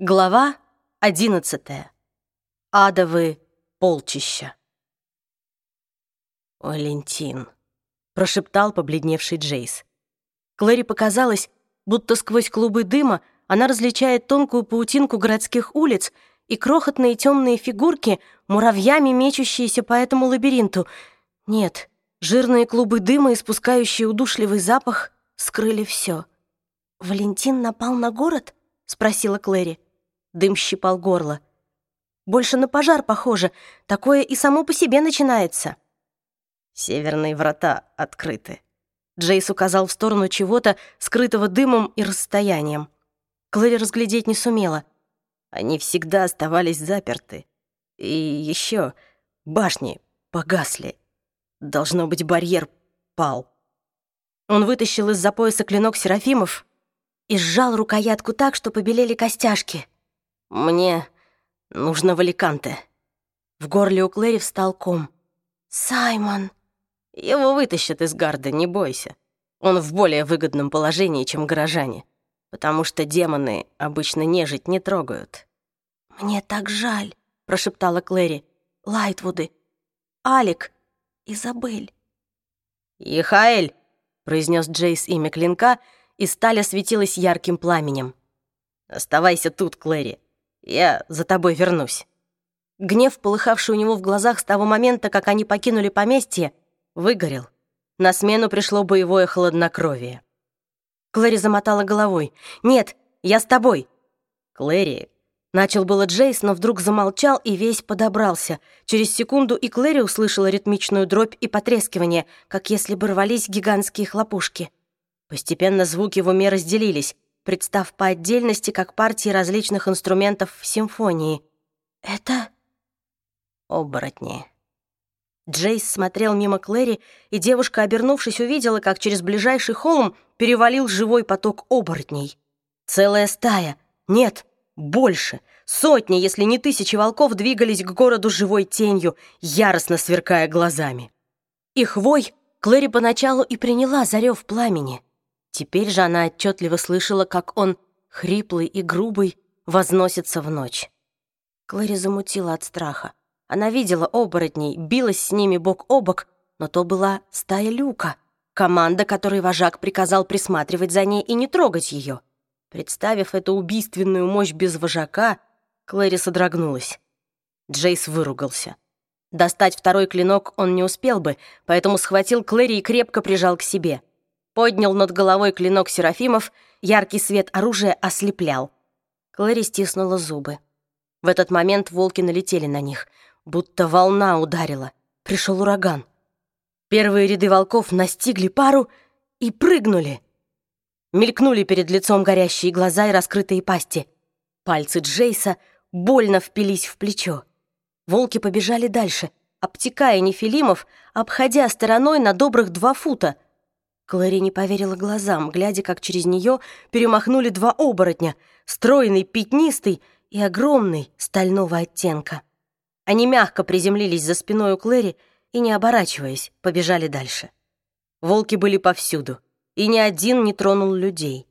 Глава одиннадцатая. Адовы полчища. «Валентин», — прошептал побледневший Джейс. Клэри показалось, будто сквозь клубы дыма она различает тонкую паутинку городских улиц и крохотные темные фигурки, муравьями мечущиеся по этому лабиринту. Нет, жирные клубы дыма, испускающие удушливый запах, скрыли все. «Валентин напал на город?» — спросила Клэри. Дым щипал горло. «Больше на пожар похоже. Такое и само по себе начинается». «Северные врата открыты». Джейс указал в сторону чего-то, скрытого дымом и расстоянием. Клэри разглядеть не сумела. Они всегда оставались заперты. И еще башни погасли. Должно быть, барьер пал. Он вытащил из-за пояса клинок Серафимов и сжал рукоятку так, что побелели костяшки. «Мне нужно в Аликанте». В горле у Клэри встал ком. «Саймон!» «Его вытащат из гарда, не бойся. Он в более выгодном положении, чем горожане, потому что демоны обычно нежить не трогают». «Мне так жаль», — прошептала Клэри. «Лайтвуды, Алик, Изабель». «Ихаэль!» — произнес Джейс имя клинка, и сталь осветилась ярким пламенем. «Оставайся тут, Клэри. Я за тобой вернусь». Гнев, полыхавший у него в глазах с того момента, как они покинули поместье, выгорел. На смену пришло боевое хладнокровие. Клэри замотала головой. «Нет, я с тобой!» «Клэри...» Начал было Джейс, но вдруг замолчал и весь подобрался. Через секунду и Клэри услышала ритмичную дробь и потрескивание, как если бы рвались гигантские хлопушки. Постепенно звуки в уме разделились представ по отдельности как партии различных инструментов в симфонии. «Это...» «Оборотни». Джейс смотрел мимо Клэри, и девушка, обернувшись, увидела, как через ближайший холм перевалил живой поток оборотней. Целая стая. Нет, больше. Сотни, если не тысячи волков двигались к городу живой тенью, яростно сверкая глазами. Их вой Клэри поначалу и приняла за рев пламени — Теперь же она отчетливо слышала, как он, хриплый и грубый, возносится в ночь. Клэри замутила от страха. Она видела оборотней, билась с ними бок о бок, но то была стая Люка, команда, которой вожак приказал присматривать за ней и не трогать ее. Представив эту убийственную мощь без вожака, Клэри содрогнулась. Джейс выругался. Достать второй клинок он не успел бы, поэтому схватил Клэри и крепко прижал к себе — поднял над головой клинок Серафимов, яркий свет оружия ослеплял. Клэри стиснула зубы. В этот момент волки налетели на них, будто волна ударила. Пришел ураган. Первые ряды волков настигли пару и прыгнули. Мелькнули перед лицом горящие глаза и раскрытые пасти. Пальцы Джейса больно впились в плечо. Волки побежали дальше, обтекая нефилимов, обходя стороной на добрых два фута — Клэри не поверила глазам, глядя, как через нее перемахнули два оборотня, стройный, пятнистый и огромный, стального оттенка. Они мягко приземлились за спиной у Клэри и, не оборачиваясь, побежали дальше. Волки были повсюду, и ни один не тронул людей.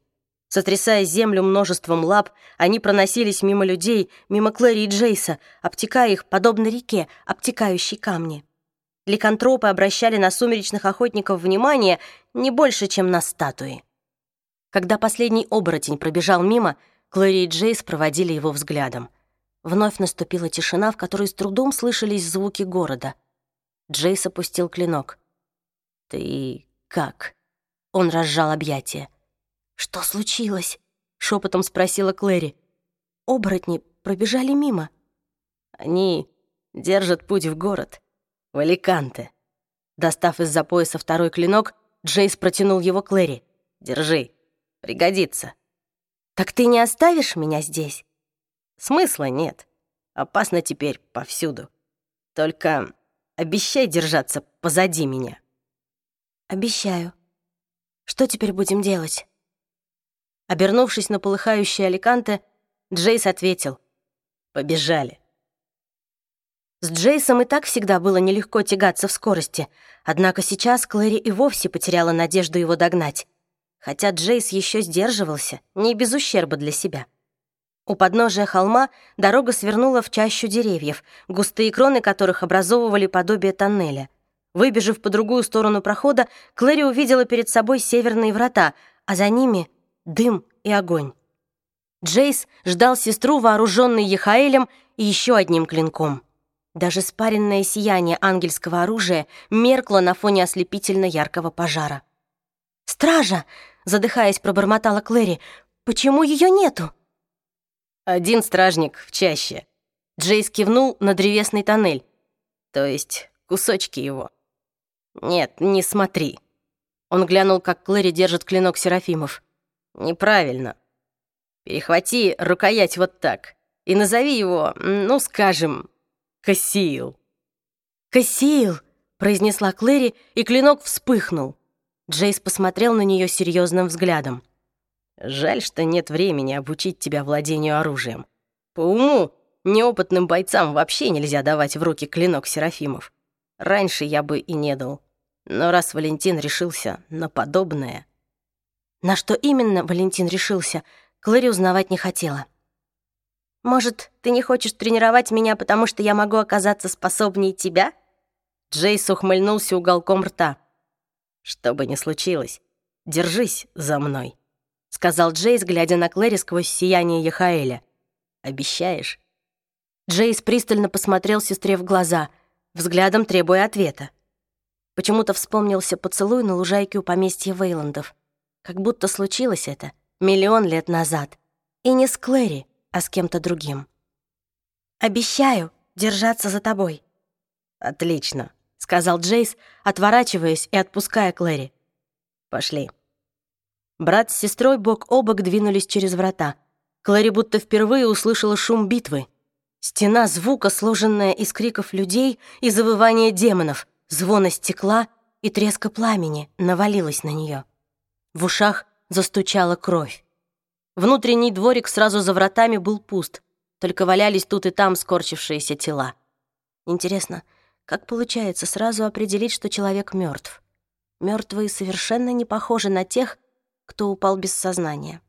Сотрясая землю множеством лап, они проносились мимо людей, мимо Клэри и Джейса, обтекая их, подобно реке, обтекающей камни. Ликантропы обращали на сумеречных охотников внимание не больше, чем на статуи. Когда последний оборотень пробежал мимо, Клэри и Джейс проводили его взглядом. Вновь наступила тишина, в которой с трудом слышались звуки города. Джейс опустил клинок. «Ты как?» Он разжал объятия. «Что случилось?» — шепотом спросила Клэри. «Оборотни пробежали мимо». «Они держат путь в город», в Аликанте». Достав из-за пояса второй клинок, Джейс протянул его Клэри. «Держи, пригодится». «Так ты не оставишь меня здесь?» «Смысла нет. Опасно теперь повсюду. Только обещай держаться позади меня». «Обещаю. Что теперь будем делать?» Обернувшись на полыхающий Аликанте, Джейс ответил. «Побежали». С Джейсом и так всегда было нелегко тягаться в скорости, однако сейчас Клэри и вовсе потеряла надежду его догнать. Хотя Джейс еще сдерживался, не без ущерба для себя. У подножия холма дорога свернула в чащу деревьев, густые кроны которых образовывали подобие тоннеля. Выбежав по другую сторону прохода, Клэри увидела перед собой северные врата, а за ними — дым и огонь. Джейс ждал сестру, вооруженный Ехаэлем и еще одним клинком. Даже спаренное сияние ангельского оружия меркло на фоне ослепительно яркого пожара. «Стража!» — задыхаясь, пробормотала Клэри. «Почему ее нету?» «Один стражник в чаще». Джейс кивнул на древесный тоннель. То есть кусочки его. «Нет, не смотри». Он глянул, как Клэри держит клинок Серафимов. «Неправильно. Перехвати рукоять вот так и назови его, ну, скажем, Кассиил». «Кассиил», — произнесла Клэри, и клинок вспыхнул. Джейс посмотрел на нее серьезным взглядом. «Жаль, что нет времени обучить тебя владению оружием. По уму неопытным бойцам вообще нельзя давать в руки клинок Серафимов. Раньше я бы и не дал. Но раз Валентин решился на подобное...» На что именно Валентин решился, Клэри узнавать не хотела. «Может, ты не хочешь тренировать меня, потому что я могу оказаться способнее тебя?» Джейс ухмыльнулся уголком рта. «Что бы ни случилось, держись за мной», — сказал Джейс, глядя на Клэри сквозь сияние Яхаэля. «Обещаешь?» Джейс пристально посмотрел сестре в глаза, взглядом требуя ответа. Почему-то вспомнился поцелуй на лужайке у поместья Вейландов. Как будто случилось это миллион лет назад. И не с Клэри, а с кем-то другим. «Обещаю держаться за тобой». «Отлично», — сказал Джейс, отворачиваясь и отпуская Клэри. «Пошли». Брат с сестрой бок о бок двинулись через врата. Клэри будто впервые услышала шум битвы. Стена звука, сложенная из криков людей и завывания демонов, звона стекла и треска пламени, навалилась на нее. В ушах застучала кровь. Внутренний дворик сразу за вратами был пуст, только валялись тут и там скорчившиеся тела. Интересно, как получается сразу определить, что человек мертв? Мертвые совершенно не похожи на тех, кто упал без сознания.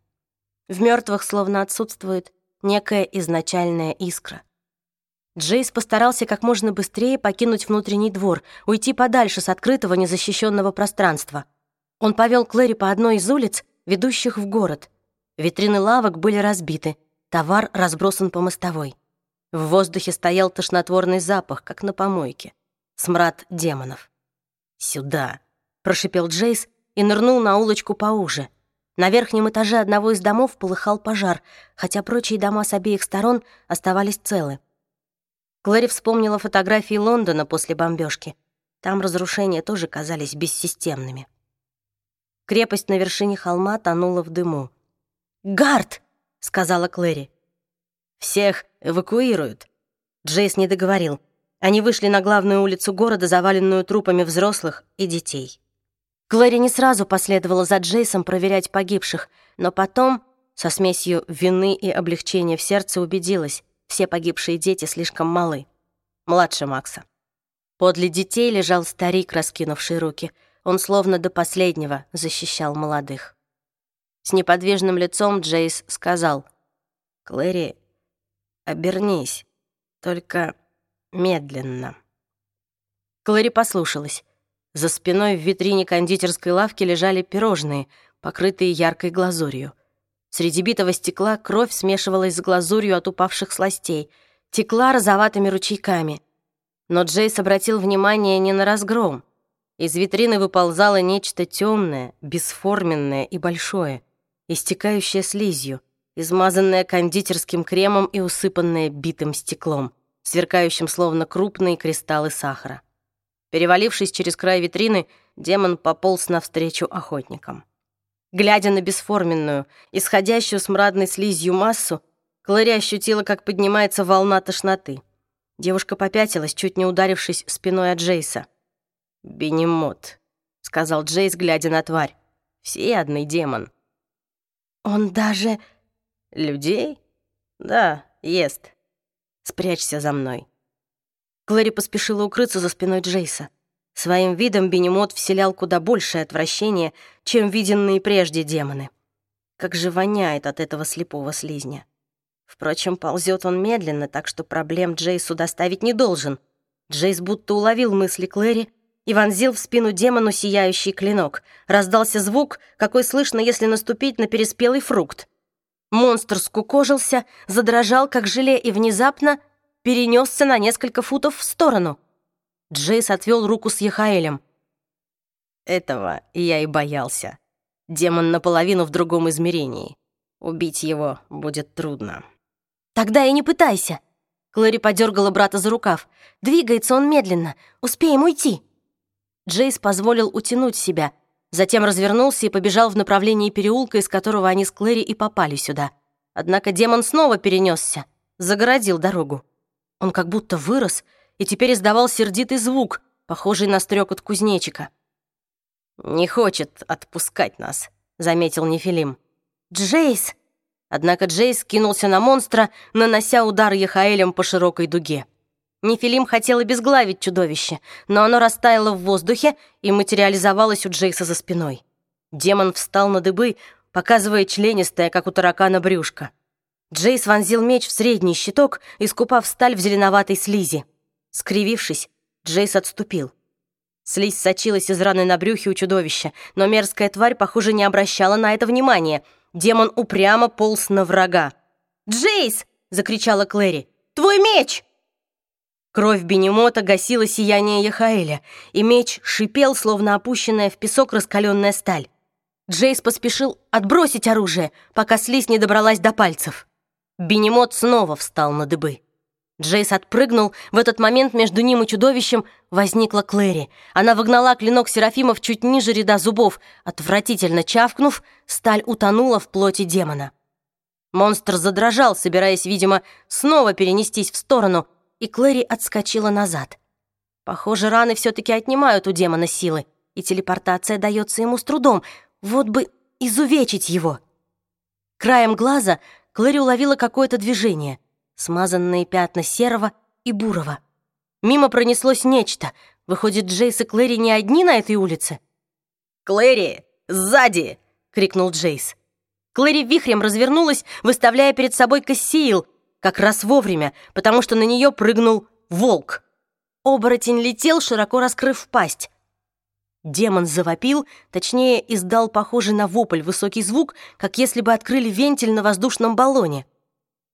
В мертвых словно отсутствует некая изначальная искра. Джейс постарался как можно быстрее покинуть внутренний двор, уйти подальше с открытого незащищенного пространства. Он повел Клэри по одной из улиц, ведущих в город — Витрины лавок были разбиты, товар разбросан по мостовой. В воздухе стоял тошнотворный запах, как на помойке. Смрад демонов. «Сюда!» — прошипел Джейс и нырнул на улочку поуже. На верхнем этаже одного из домов полыхал пожар, хотя прочие дома с обеих сторон оставались целы. Клэри вспомнила фотографии Лондона после бомбежки. Там разрушения тоже казались бессистемными. Крепость на вершине холма тонула в дыму. «Гард!» — сказала Клэри. «Всех эвакуируют». Джейс не договорил. Они вышли на главную улицу города, заваленную трупами взрослых и детей. Клэри не сразу последовала за Джейсом проверять погибших, но потом, со смесью вины и облегчения в сердце, убедилась, все погибшие дети слишком малы. Младше Макса. Подле детей лежал старик, раскинувший руки. Он словно до последнего защищал молодых. С неподвижным лицом Джейс сказал. «Клэри, обернись, только медленно». Клэри послушалась. За спиной в витрине кондитерской лавки лежали пирожные, покрытые яркой глазурью. Среди битого стекла кровь смешивалась с глазурью от упавших сластей, текла розоватыми ручейками. Но Джейс обратил внимание не на разгром. Из витрины выползало нечто темное, бесформенное и большое истекающая слизью, измазанная кондитерским кремом и усыпанная битым стеклом, сверкающим словно крупные кристаллы сахара. Перевалившись через край витрины, демон пополз навстречу охотникам. Глядя на бесформенную, исходящую с мрадной слизью массу, Клэри ощутила, как поднимается волна тошноты. Девушка попятилась, чуть не ударившись спиной от Джейса. «Бенемот», — сказал Джейс, глядя на тварь. «Всеядный демон». Он даже... Людей? Да, ест. Спрячься за мной. Клэри поспешила укрыться за спиной Джейса. Своим видом Бенемот вселял куда большее отвращение, чем виденные прежде демоны. Как же воняет от этого слепого слизня. Впрочем, ползет он медленно, так что проблем Джейсу доставить не должен. Джейс будто уловил мысли Клэри и вонзил в спину демону сияющий клинок. Раздался звук, какой слышно, если наступить на переспелый фрукт. Монстр скукожился, задрожал, как желе, и внезапно перенесся на несколько футов в сторону. Джейс отвел руку с Яхаэлем. Этого я и боялся. Демон наполовину в другом измерении. Убить его будет трудно. «Тогда и не пытайся!» Клэри подергала брата за рукав. «Двигается он медленно. Успеем уйти!» Джейс позволил утянуть себя, затем развернулся и побежал в направлении переулка, из которого они с Клэри и попали сюда. Однако демон снова перенесся, загородил дорогу. Он как будто вырос и теперь издавал сердитый звук, похожий на стрекот кузнечика. «Не хочет отпускать нас», — заметил Нефилим. «Джейс!» Однако Джейс кинулся на монстра, нанося удар Яхаэлем по широкой дуге. Нефилим хотел обезглавить чудовище, но оно растаяло в воздухе и материализовалось у Джейса за спиной. Демон встал на дыбы, показывая членистое, как у таракана, брюшко. Джейс вонзил меч в средний щиток, искупав сталь в зеленоватой слизи. Скривившись, Джейс отступил. Слизь сочилась из раны на брюхе у чудовища, но мерзкая тварь, похоже, не обращала на это внимания — Демон упрямо полз на врага. «Джейс!» — закричала Клэри. «Твой меч!» Кровь Бенемота гасила сияние Яхаэля, и меч шипел, словно опущенная в песок раскаленная сталь. Джейс поспешил отбросить оружие, пока слизь не добралась до пальцев. Бенемот снова встал на дыбы. Джейс отпрыгнул. В этот момент между ним и чудовищем возникла Клэри. Она выгнала клинок Серафимов чуть ниже ряда зубов. Отвратительно чавкнув, сталь утонула в плоти демона. Монстр задрожал, собираясь, видимо, снова перенестись в сторону, и Клэри отскочила назад. Похоже, раны все-таки отнимают у демона силы, и телепортация дается ему с трудом. Вот бы изувечить его. Краем глаза Клэри уловила какое-то движение — смазанные пятна серого и бурого. Мимо пронеслось нечто. Выходит, Джейс и Клэри не одни на этой улице? «Клэри, сзади!» — крикнул Джейс. Клэри вихрем развернулась, выставляя перед собой Кассиил, как раз вовремя, потому что на нее прыгнул волк. Оборотень летел, широко раскрыв пасть. Демон завопил, точнее, издал похожий на вопль высокий звук, как если бы открыли вентиль на воздушном баллоне.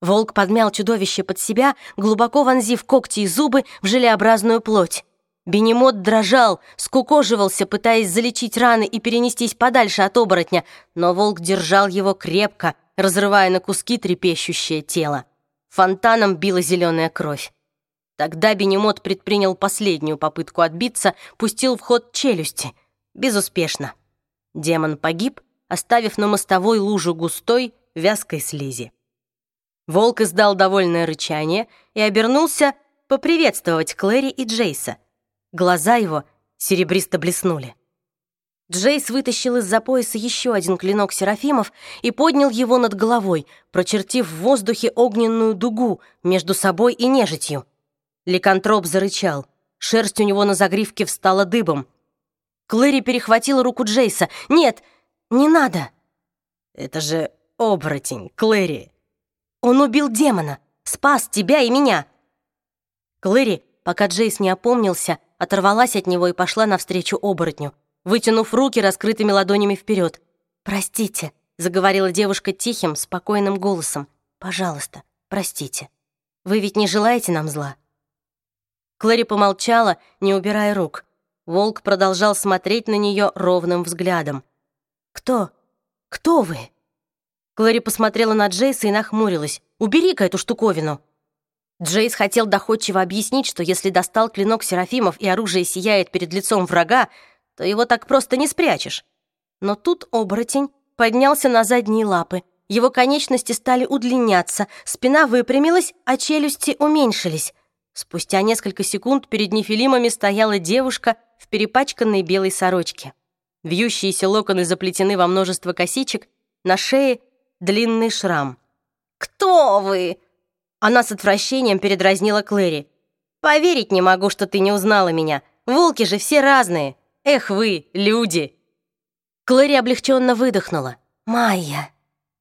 Волк подмял чудовище под себя, глубоко вонзив когти и зубы в желеобразную плоть. Бенемот дрожал, скукоживался, пытаясь залечить раны и перенестись подальше от оборотня, но волк держал его крепко, разрывая на куски трепещущее тело. Фонтаном била зеленая кровь. Тогда Бенемот предпринял последнюю попытку отбиться, пустил в ход челюсти. Безуспешно. Демон погиб, оставив на мостовой лужу густой, вязкой слизи. Волк издал довольное рычание и обернулся поприветствовать Клэри и Джейса. Глаза его серебристо блеснули. Джейс вытащил из-за пояса еще один клинок Серафимов и поднял его над головой, прочертив в воздухе огненную дугу между собой и нежитью. Ликантроп зарычал. Шерсть у него на загривке встала дыбом. Клэри перехватила руку Джейса. «Нет, не надо!» «Это же оборотень, Клэри!» Он убил демона, спас тебя и меня!» Клэри, пока Джейс не опомнился, оторвалась от него и пошла навстречу оборотню, вытянув руки раскрытыми ладонями вперед. «Простите», — заговорила девушка тихим, спокойным голосом. «Пожалуйста, простите. Вы ведь не желаете нам зла?» Клэри помолчала, не убирая рук. Волк продолжал смотреть на нее ровным взглядом. «Кто? Кто вы?» Клэри посмотрела на Джейса и нахмурилась. «Убери-ка эту штуковину!» Джейс хотел доходчиво объяснить, что если достал клинок Серафимов и оружие сияет перед лицом врага, то его так просто не спрячешь. Но тут оборотень поднялся на задние лапы. Его конечности стали удлиняться, спина выпрямилась, а челюсти уменьшились. Спустя несколько секунд перед нефилимами стояла девушка в перепачканной белой сорочке. Вьющиеся локоны заплетены во множество косичек, на шее длинный шрам. «Кто вы?» Она с отвращением передразнила Клэри. «Поверить не могу, что ты не узнала меня. Волки же все разные. Эх вы, люди!» Клэри облегченно выдохнула. «Майя!»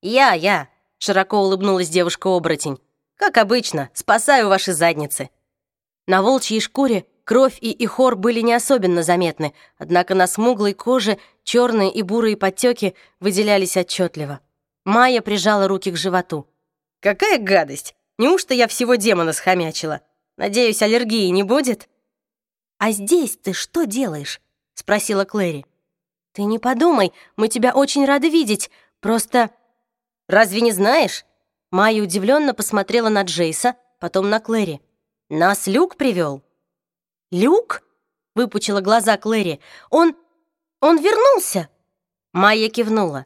«Я, я. широко улыбнулась девушка-оборотень. «Как обычно, спасаю ваши задницы». На волчьей шкуре кровь и ихор были не особенно заметны, однако на смуглой коже черные и бурые подтеки выделялись отчетливо. Майя прижала руки к животу. «Какая гадость! Неужто я всего демона схомячила? Надеюсь, аллергии не будет?» «А здесь ты что делаешь?» — спросила Клэри. «Ты не подумай, мы тебя очень рады видеть, просто...» «Разве не знаешь?» Майя удивленно посмотрела на Джейса, потом на Клэри. «Нас Люк привел. «Люк?» — выпучила глаза Клэри. «Он... он вернулся!» Майя кивнула.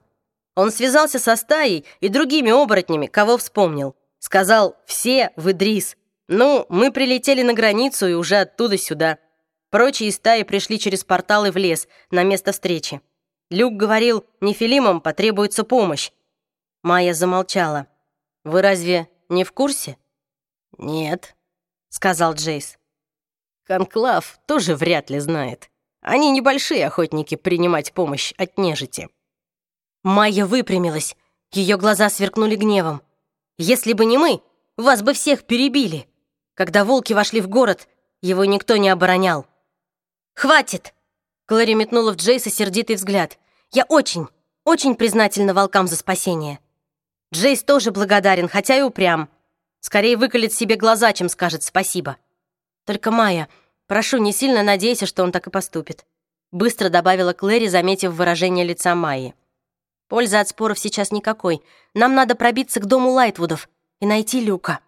Он связался со стаей и другими оборотнями, кого вспомнил. Сказал «все в Идрис». Ну, мы прилетели на границу и уже оттуда сюда. Прочие стаи пришли через порталы в лес, на место встречи. Люк говорил, нефилимам потребуется помощь. Майя замолчала. «Вы разве не в курсе?» «Нет», — сказал Джейс. «Конклав тоже вряд ли знает. Они небольшие охотники принимать помощь от нежити». Майя выпрямилась. Ее глаза сверкнули гневом. «Если бы не мы, вас бы всех перебили. Когда волки вошли в город, его никто не оборонял». «Хватит!» Клэри метнула в Джейса сердитый взгляд. «Я очень, очень признательна волкам за спасение». Джейс тоже благодарен, хотя и упрям. Скорее выколет себе глаза, чем скажет спасибо. Только, Майя, прошу, не сильно надейся, что он так и поступит. Быстро добавила Клэри, заметив выражение лица Майи. Пользы от споров сейчас никакой. Нам надо пробиться к дому Лайтвудов и найти Люка.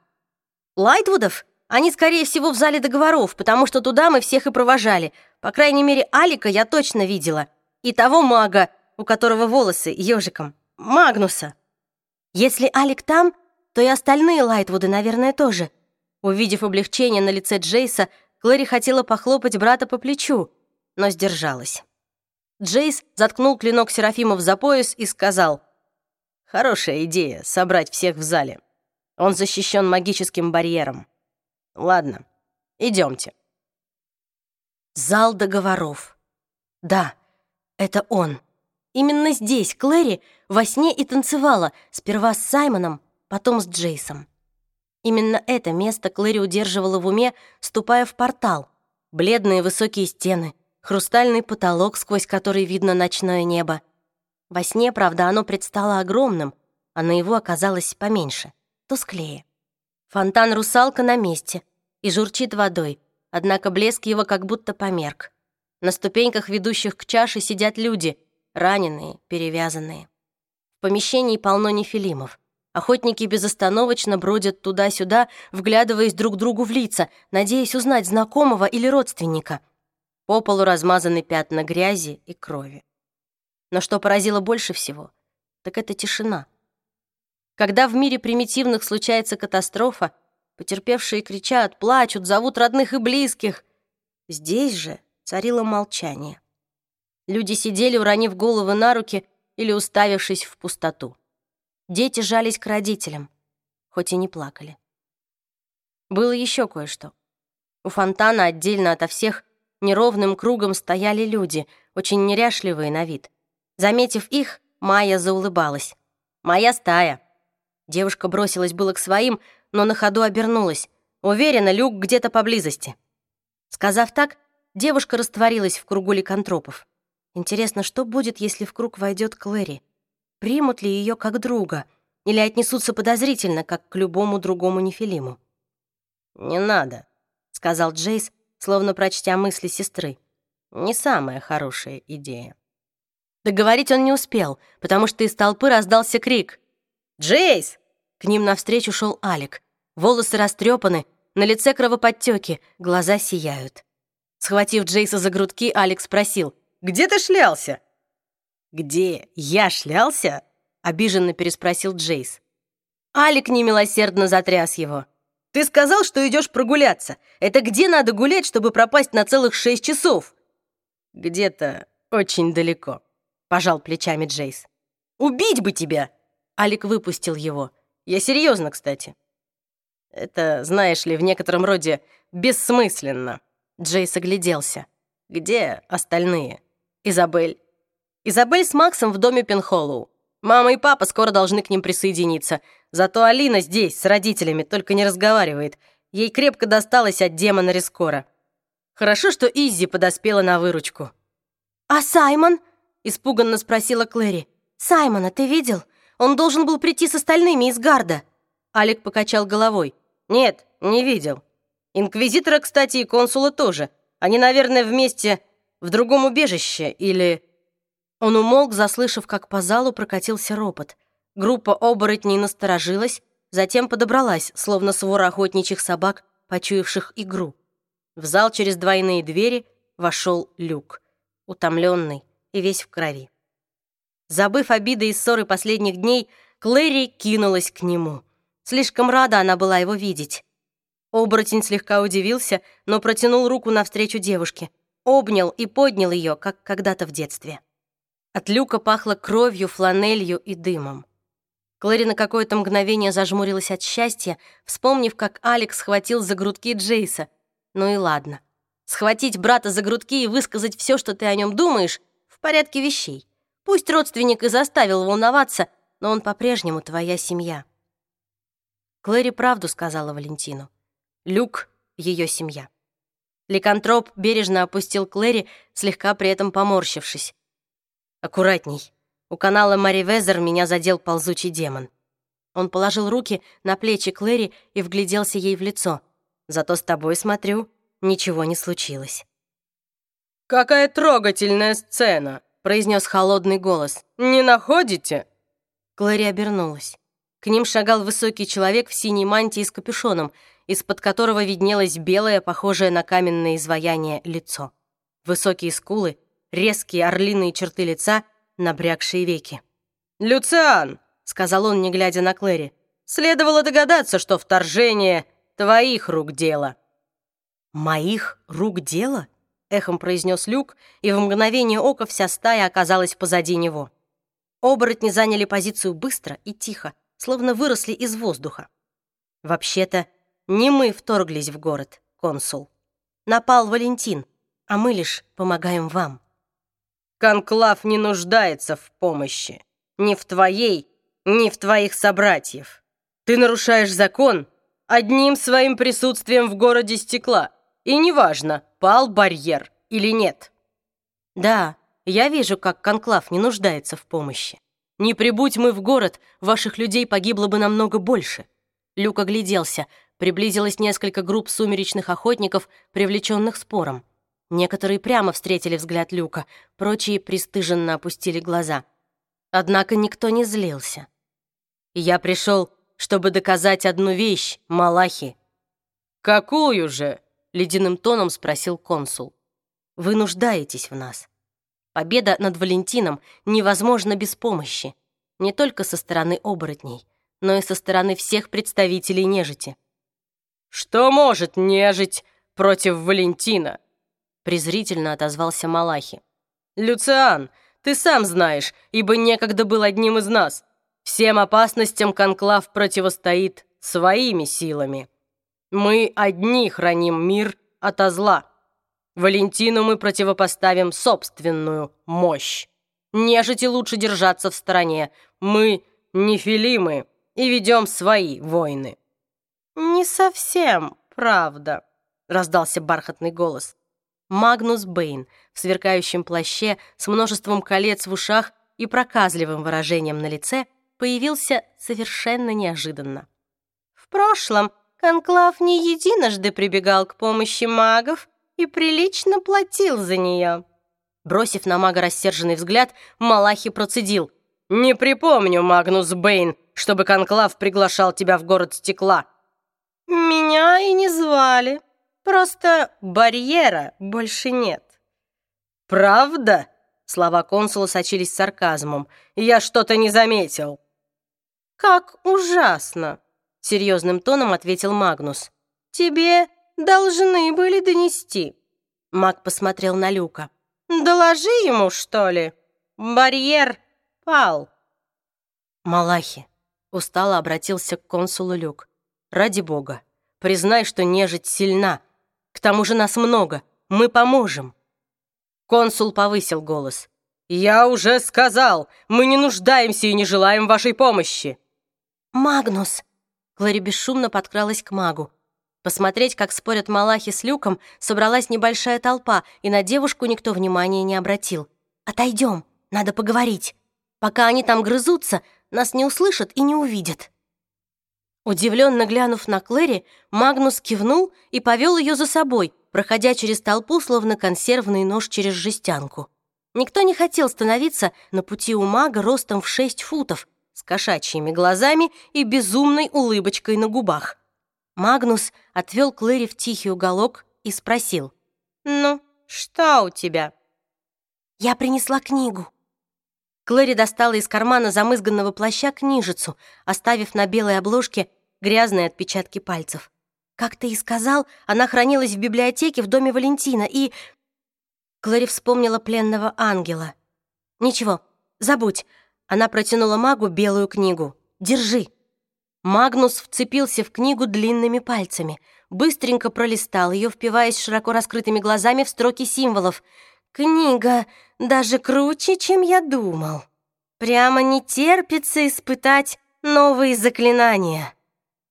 Лайтвудов? Они, скорее всего, в зале договоров, потому что туда мы всех и провожали. По крайней мере, Алика я точно видела. И того мага, у которого волосы ежиком. Магнуса. Если Алик там, то и остальные Лайтвуды, наверное, тоже. Увидев облегчение на лице Джейса, Клэри хотела похлопать брата по плечу, но сдержалась. Джейс заткнул клинок Серафимов за пояс и сказал, «Хорошая идея — собрать всех в зале. Он защищен магическим барьером. Ладно, идемте. Зал договоров. Да, это он. Именно здесь Клэри во сне и танцевала, сперва с Саймоном, потом с Джейсом. Именно это место Клэри удерживала в уме, ступая в портал. Бледные высокие стены, хрустальный потолок, сквозь который видно ночное небо. Во сне, правда, оно предстало огромным, а на его оказалось поменьше, тусклее. Фонтан-русалка на месте и журчит водой, однако блеск его как будто померк. На ступеньках, ведущих к чаше, сидят люди, раненые, перевязанные. В помещении полно нефилимов. Охотники безостановочно бродят туда-сюда, вглядываясь друг другу в лица, надеясь узнать знакомого или родственника. По полу размазаны пятна грязи и крови. Но что поразило больше всего, так это тишина. Когда в мире примитивных случается катастрофа, потерпевшие кричат, плачут, зовут родных и близких. Здесь же царило молчание. Люди сидели, уронив головы на руки или уставившись в пустоту. Дети жались к родителям, хоть и не плакали. Было еще кое-что. У фонтана отдельно ото всех неровным кругом стояли люди, очень неряшливые на вид. Заметив их, Майя заулыбалась. «Моя стая!» Девушка бросилась было к своим, но на ходу обернулась. Уверена, люк где-то поблизости. Сказав так, девушка растворилась в кругу ликантропов. Интересно, что будет, если в круг войдет Клэри? Примут ли ее как друга? Или отнесутся подозрительно, как к любому другому нефилиму? «Не надо», — сказал Джейс, словно прочтя мысли сестры. «Не самая хорошая идея». Договорить он не успел, потому что из толпы раздался крик. «Джейс!» К ним навстречу шел Алик. Волосы растрепаны, на лице кровоподтеки, глаза сияют. Схватив Джейса за грудки, Алекс спросил, «Где ты шлялся?» «Где я шлялся?» — обиженно переспросил Джейс. Алик немилосердно затряс его. «Ты сказал, что идешь прогуляться. Это где надо гулять, чтобы пропасть на целых шесть часов?» «Где-то очень далеко», — пожал плечами Джейс. «Убить бы тебя!» Алик выпустил его. «Я серьезно, кстати». «Это, знаешь ли, в некотором роде бессмысленно». Джейс огляделся. «Где остальные? Изабель?» «Изабель с Максом в доме Пенхоллоу. Мама и папа скоро должны к ним присоединиться. Зато Алина здесь, с родителями, только не разговаривает. Ей крепко досталось от демона Рискора. Хорошо, что Иззи подоспела на выручку. «А Саймон?» — испуганно спросила Клэри. «Саймона ты видел? Он должен был прийти с остальными из гарда». Алик покачал головой. «Нет, не видел. Инквизитора, кстати, и консула тоже. Они, наверное, вместе в другом убежище или...» Он умолк, заслышав, как по залу прокатился ропот. Группа оборотней насторожилась, затем подобралась, словно свора охотничьих собак, почуявших игру. В зал через двойные двери вошел Люк, утомленный и весь в крови. Забыв обиды и ссоры последних дней, Клэри кинулась к нему. Слишком рада она была его видеть. Оборотень слегка удивился, но протянул руку навстречу девушке, обнял и поднял ее, как когда-то в детстве. От люка пахло кровью, фланелью и дымом. Клэри на какое-то мгновение зажмурилась от счастья, вспомнив, как Алекс схватил за грудки Джейса. Ну и ладно. Схватить брата за грудки и высказать все, что ты о нем думаешь, в порядке вещей. Пусть родственник и заставил волноваться, но он по-прежнему твоя семья. Клэри правду сказала Валентину. Люк — ее семья. Ликантроп бережно опустил Клэри, слегка при этом поморщившись. «Аккуратней. У канала Мари Везер меня задел ползучий демон». Он положил руки на плечи Клэри и вгляделся ей в лицо. «Зато с тобой, смотрю, ничего не случилось». «Какая трогательная сцена!» — произнес холодный голос. «Не находите?» Клэри обернулась. К ним шагал высокий человек в синей мантии с капюшоном, из-под которого виднелось белое, похожее на каменное изваяние, лицо. Высокие скулы, резкие орлиные черты лица, набрякшие веки. «Люциан!» — сказал он, не глядя на Клэри. «Следовало догадаться, что вторжение твоих рук дело». «Моих рук дело?» — эхом произнес Люк, и в мгновение ока вся стая оказалась позади него. Оборотни заняли позицию быстро и тихо, словно выросли из воздуха. Вообще-то, не мы вторглись в город, консул. Напал Валентин, а мы лишь помогаем вам. Конклав не нуждается в помощи. Ни в твоей, ни в твоих собратьев. Ты нарушаешь закон одним своим присутствием в городе стекла. И неважно, пал барьер или нет. Да, я вижу, как Конклав не нуждается в помощи. Не прибудь мы в город, ваших людей погибло бы намного больше. Люк огляделся. Приблизилось несколько групп сумеречных охотников, привлеченных спором. Некоторые прямо встретили взгляд Люка, прочие пристыженно опустили глаза. Однако никто не злился. «Я пришел, чтобы доказать одну вещь, Малахи». «Какую же?» — ледяным тоном спросил консул. «Вы нуждаетесь в нас. Победа над Валентином невозможна без помощи, не только со стороны оборотней, но и со стороны всех представителей нежити». «Что может нежить против Валентина?» презрительно отозвался Малахи. «Люциан, ты сам знаешь, ибо некогда был одним из нас. Всем опасностям Конклав противостоит своими силами. Мы одни храним мир ото зла. Валентину мы противопоставим собственную мощь. Нежити лучше держаться в стороне. Мы нефилимы и ведем свои войны». «Не совсем, правда», — раздался бархатный голос. Магнус Бэйн в сверкающем плаще с множеством колец в ушах и проказливым выражением на лице появился совершенно неожиданно. В прошлом Конклав не единожды прибегал к помощи магов и прилично платил за нее. Бросив на мага рассерженный взгляд, Малахи процедил. «Не припомню, Магнус Бэйн, чтобы Конклав приглашал тебя в город стекла». «Меня и не звали», Просто барьера больше нет. Правда? Слова консула сочились сарказмом. Я что-то не заметил. Как ужасно, серьезным тоном ответил Магнус. Тебе должны были донести. Маг посмотрел на Люка. Доложи ему, что ли? Барьер пал. Малахи устало обратился к консулу Люк. Ради бога, признай, что нежить сильна, к тому же нас много. Мы поможем». Консул повысил голос. «Я уже сказал, мы не нуждаемся и не желаем вашей помощи!» «Магнус!» Клэри бесшумно подкралась к магу. Посмотреть, как спорят Малахи с Люком, собралась небольшая толпа, и на девушку никто внимания не обратил. «Отойдем, надо поговорить. Пока они там грызутся, нас не услышат и не увидят». Удивленно глянув на Клэри, Магнус кивнул и повел ее за собой, проходя через толпу, словно консервный нож через жестянку. Никто не хотел становиться на пути у мага ростом в шесть футов, с кошачьими глазами и безумной улыбочкой на губах. Магнус отвел Клэри в тихий уголок и спросил. «Ну, что у тебя?» «Я принесла книгу». Клэри достала из кармана замызганного плаща книжицу, оставив на белой обложке грязные отпечатки пальцев. Как ты и сказал, она хранилась в библиотеке в доме Валентина, и... Клэри вспомнила пленного ангела. «Ничего, забудь». Она протянула магу белую книгу. «Держи». Магнус вцепился в книгу длинными пальцами, быстренько пролистал ее, впиваясь широко раскрытыми глазами в строки символов. «Книга даже круче, чем я думал. Прямо не терпится испытать новые заклинания».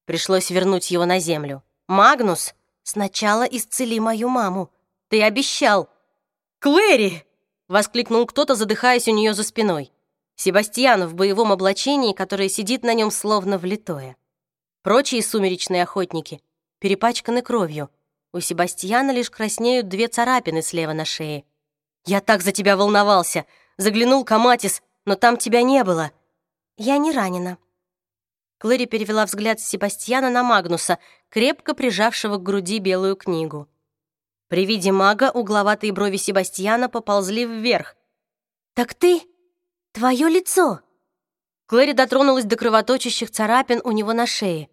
Пришлось вернуть его на землю. «Магнус, сначала исцели мою маму. Ты обещал». «Клэри!» — воскликнул кто-то, задыхаясь у нее за спиной. Себастьян в боевом облачении, которое сидит на нем словно влитое. Прочие сумеречные охотники перепачканы кровью. У Себастьяна лишь краснеют две царапины слева на шее. «Я так за тебя волновался! Заглянул к Аматис, но там тебя не было!» «Я не ранена». Клэри перевела взгляд с Себастьяна на Магнуса, крепко прижавшего к груди белую книгу. При виде мага угловатые брови Себастьяна поползли вверх. «Так ты Твое лицо!» Клэри дотронулась до кровоточащих царапин у него на шее.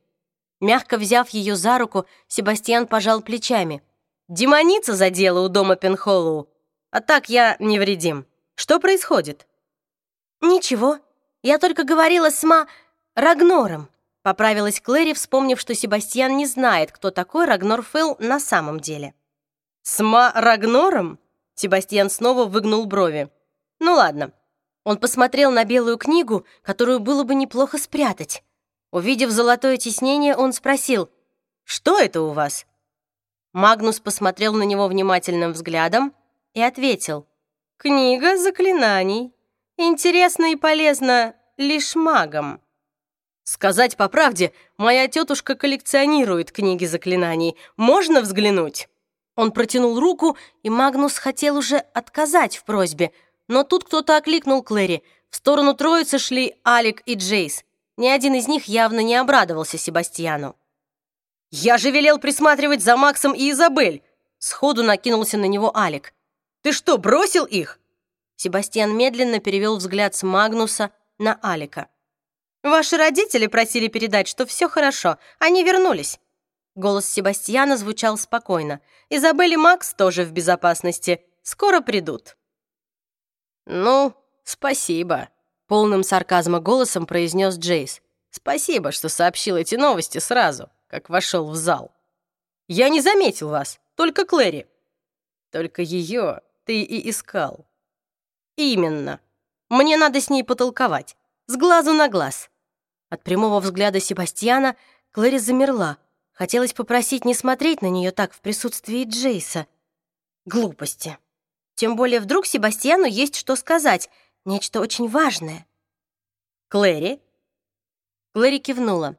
Мягко взяв ее за руку, Себастьян пожал плечами. «Демоница задела у дома Пенхоллоу, а так я невредим. Что происходит?» «Ничего, я только говорила с Ма... Рагнором», поправилась Клэри, вспомнив, что Себастьян не знает, кто такой Рагнор Фэлл на самом деле. «С Ма Рагнором?» Себастьян снова выгнул брови. «Ну ладно, он посмотрел на белую книгу, которую было бы неплохо спрятать. Увидев золотое тиснение, он спросил, «Что это у вас?» Магнус посмотрел на него внимательным взглядом и ответил, «Книга заклинаний. Интересно и полезно лишь магам». «Сказать по правде, моя тетушка коллекционирует книги заклинаний. Можно взглянуть?» Он протянул руку, и Магнус хотел уже отказать в просьбе — но тут кто-то окликнул Клэри. В сторону троицы шли Алик и Джейс. Ни один из них явно не обрадовался Себастьяну. «Я же велел присматривать за Максом и Изабель!» Сходу накинулся на него Алик. «Ты что, бросил их?» Себастьян медленно перевел взгляд с Магнуса на Алика. «Ваши родители просили передать, что все хорошо. Они вернулись». Голос Себастьяна звучал спокойно. «Изабель и Макс тоже в безопасности. Скоро придут». «Ну, спасибо», — полным сарказма голосом произнес Джейс. «Спасибо, что сообщил эти новости сразу, как вошел в зал. Я не заметил вас, только Клэри. Только ее ты и искал». «Именно. Мне надо с ней потолковать, с глазу на глаз». От прямого взгляда Себастьяна Клэри замерла. Хотелось попросить не смотреть на нее так в присутствии Джейса. Глупости. Тем более вдруг Себастьяну есть что сказать, нечто очень важное. «Клэри?» Клэри кивнула.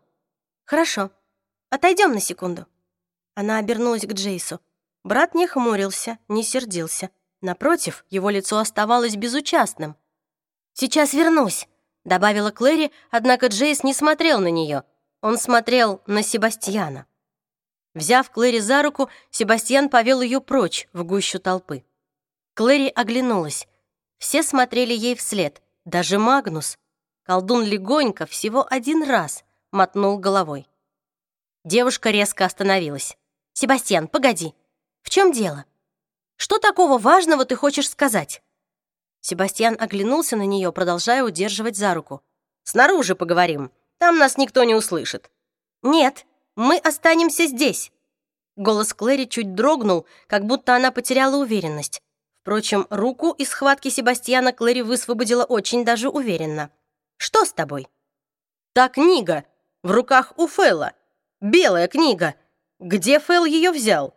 «Хорошо, отойдем на секунду». Она обернулась к Джейсу. Брат не хмурился, не сердился. Напротив, его лицо оставалось безучастным. «Сейчас вернусь», — добавила Клэри, однако Джейс не смотрел на нее. Он смотрел на Себастьяна. Взяв Клэри за руку, Себастьян повел ее прочь в гущу толпы. Клэри оглянулась. Все смотрели ей вслед, даже Магнус. Колдун легонько, всего один раз, мотнул головой. Девушка резко остановилась. «Себастьян, погоди. В чем дело? Что такого важного ты хочешь сказать?» Себастьян оглянулся на нее, продолжая удерживать за руку. «Снаружи поговорим. Там нас никто не услышит». «Нет, мы останемся здесь». Голос Клэри чуть дрогнул, как будто она потеряла уверенность Впрочем, руку из схватки Себастьяна Клэри высвободила очень даже уверенно. «Что с тобой?» «Та книга! В руках у Фэлла! Белая книга! Где Фэл ее взял?»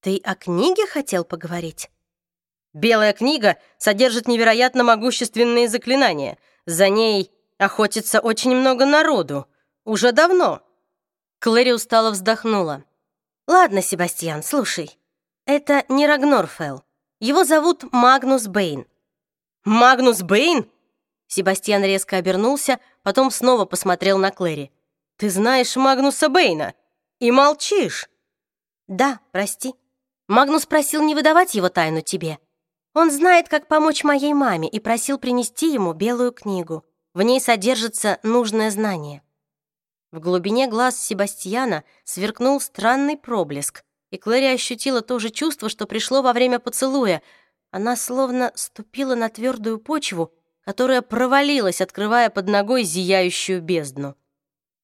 «Ты о книге хотел поговорить?» «Белая книга содержит невероятно могущественные заклинания. За ней охотится очень много народу. Уже давно». Клэри устало вздохнула. «Ладно, Себастьян, слушай. Это не Рагнор Фелл. Его зовут Магнус Бэйн». «Магнус Бэйн?» Себастьян резко обернулся, потом снова посмотрел на Клэри. «Ты знаешь Магнуса Бэйна и молчишь?» «Да, прости. Магнус просил не выдавать его тайну тебе. Он знает, как помочь моей маме, и просил принести ему белую книгу. В ней содержится нужное знание». В глубине глаз Себастьяна сверкнул странный проблеск, и Клэри ощутила то же чувство, что пришло во время поцелуя. Она словно ступила на твердую почву, которая провалилась, открывая под ногой зияющую бездну.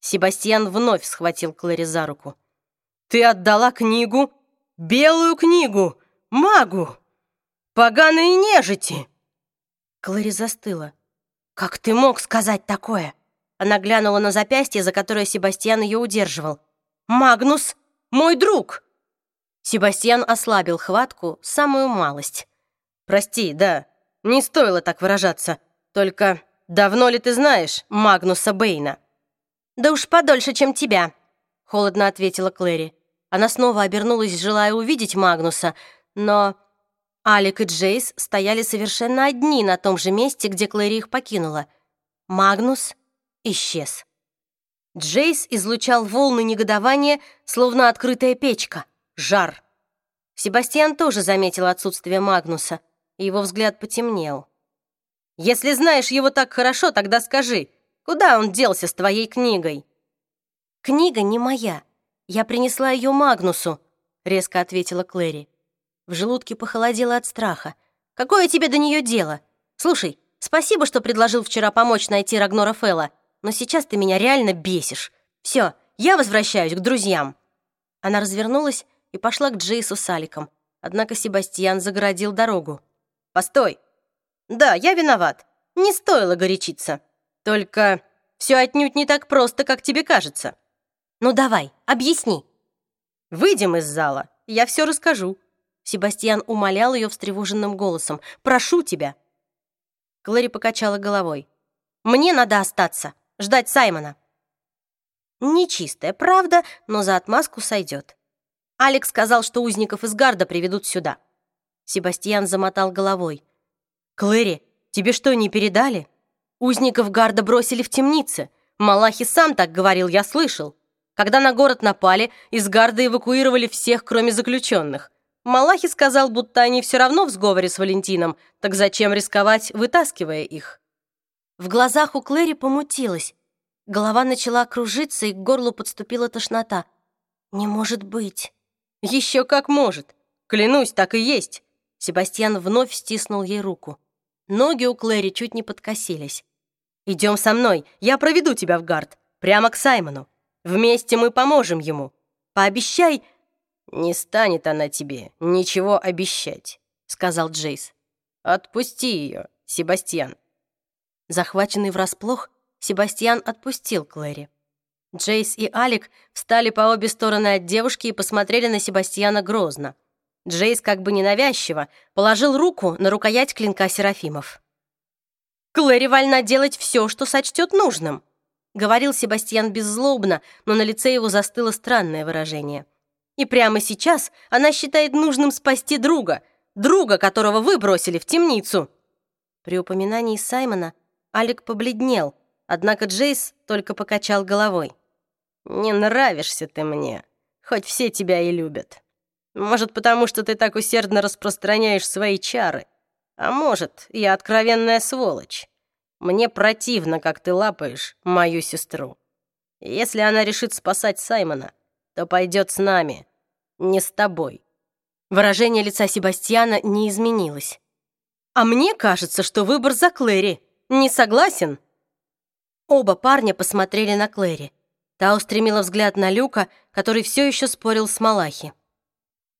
Себастьян вновь схватил Клэри за руку. «Ты отдала книгу? Белую книгу! Магу! Поганые нежити!» Клэри застыла. «Как ты мог сказать такое?» Она глянула на запястье, за которое Себастьян ее удерживал. «Магнус, мой друг!» Себастьян ослабил хватку самую малость. «Прости, да, не стоило так выражаться. Только давно ли ты знаешь Магнуса Бэйна?» «Да уж подольше, чем тебя», — холодно ответила Клэри. Она снова обернулась, желая увидеть Магнуса, но Алик и Джейс стояли совершенно одни на том же месте, где Клэри их покинула. Магнус исчез. Джейс излучал волны негодования, словно открытая печка — жар. Себастьян тоже заметил отсутствие Магнуса, и его взгляд потемнел. «Если знаешь его так хорошо, тогда скажи, куда он делся с твоей книгой?» «Книга не моя. Я принесла ее Магнусу», — резко ответила Клэри. В желудке похолодело от страха. «Какое тебе до нее дело? Слушай, спасибо, что предложил вчера помочь найти Рагнора Фелла, но сейчас ты меня реально бесишь. Все, я возвращаюсь к друзьям». Она развернулась и пошла к Джейсу с Аликом. Однако Себастьян загородил дорогу. «Постой! Да, я виноват. Не стоило горячиться. Только все отнюдь не так просто, как тебе кажется». «Ну давай, объясни». «Выйдем из зала, я все расскажу». Себастьян умолял ее встревоженным голосом. «Прошу тебя». Клэри покачала головой. «Мне надо остаться, ждать Саймона». Нечистая правда, но за отмазку сойдет. Алекс сказал, что узников из гарда приведут сюда. Себастьян замотал головой. «Клэри, тебе что, не передали? Узников гарда бросили в темнице. Малахи сам так говорил, я слышал. Когда на город напали, из гарда эвакуировали всех, кроме заключенных. Малахи сказал, будто они все равно в сговоре с Валентином, так зачем рисковать, вытаскивая их?» В глазах у Клэри помутилась. Голова начала кружиться, и к горлу подступила тошнота. «Не может быть!» «Еще как может! Клянусь, так и есть!» Себастьян вновь стиснул ей руку. Ноги у Клэри чуть не подкосились. «Идем со мной, я проведу тебя в гард, прямо к Саймону. Вместе мы поможем ему. Пообещай...» «Не станет она тебе ничего обещать», — сказал Джейс. «Отпусти ее, Себастьян». Захваченный врасплох, Себастьян отпустил Клэри. Джейс и Алик встали по обе стороны от девушки и посмотрели на Себастьяна грозно. Джейс как бы ненавязчиво положил руку на рукоять клинка Серафимов. «Клэри вольна делать все, что сочтет нужным», — говорил Себастьян беззлобно, но на лице его застыло странное выражение. «И прямо сейчас она считает нужным спасти друга, друга, которого вы бросили в темницу». При упоминании Саймона Алик побледнел, однако Джейс только покачал головой. «Не нравишься ты мне, хоть все тебя и любят. Может, потому что ты так усердно распространяешь свои чары, а может, я откровенная сволочь. Мне противно, как ты лапаешь мою сестру. Если она решит спасать Саймона, то пойдет с нами, не с тобой». Выражение лица Себастьяна не изменилось. «А мне кажется, что выбор за Клэри. Не согласен?» Оба парня посмотрели на Клэри. Та устремила взгляд на Люка, который все еще спорил с Малахи.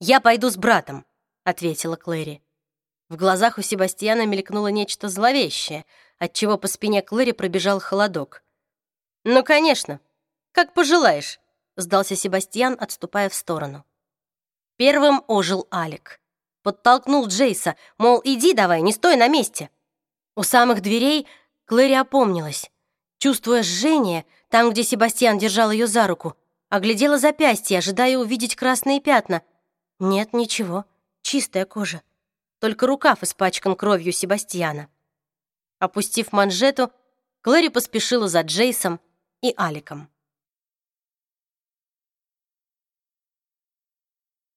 «Я пойду с братом», — ответила Клэри. В глазах у Себастьяна мелькнуло нечто зловещее, отчего по спине Клэри пробежал холодок. «Ну, конечно. Как пожелаешь», — сдался Себастьян, отступая в сторону. Первым ожил Алик. Подтолкнул Джейса, мол, иди давай, не стой на месте. У самых дверей Клэри опомнилась. Чувствуя жжение, там, где Себастьян держал ее за руку, оглядела запястье, ожидая увидеть красные пятна. Нет, ничего, чистая кожа. Только рукав испачкан кровью Себастьяна. Опустив манжету, Клэри поспешила за Джейсом и Аликом.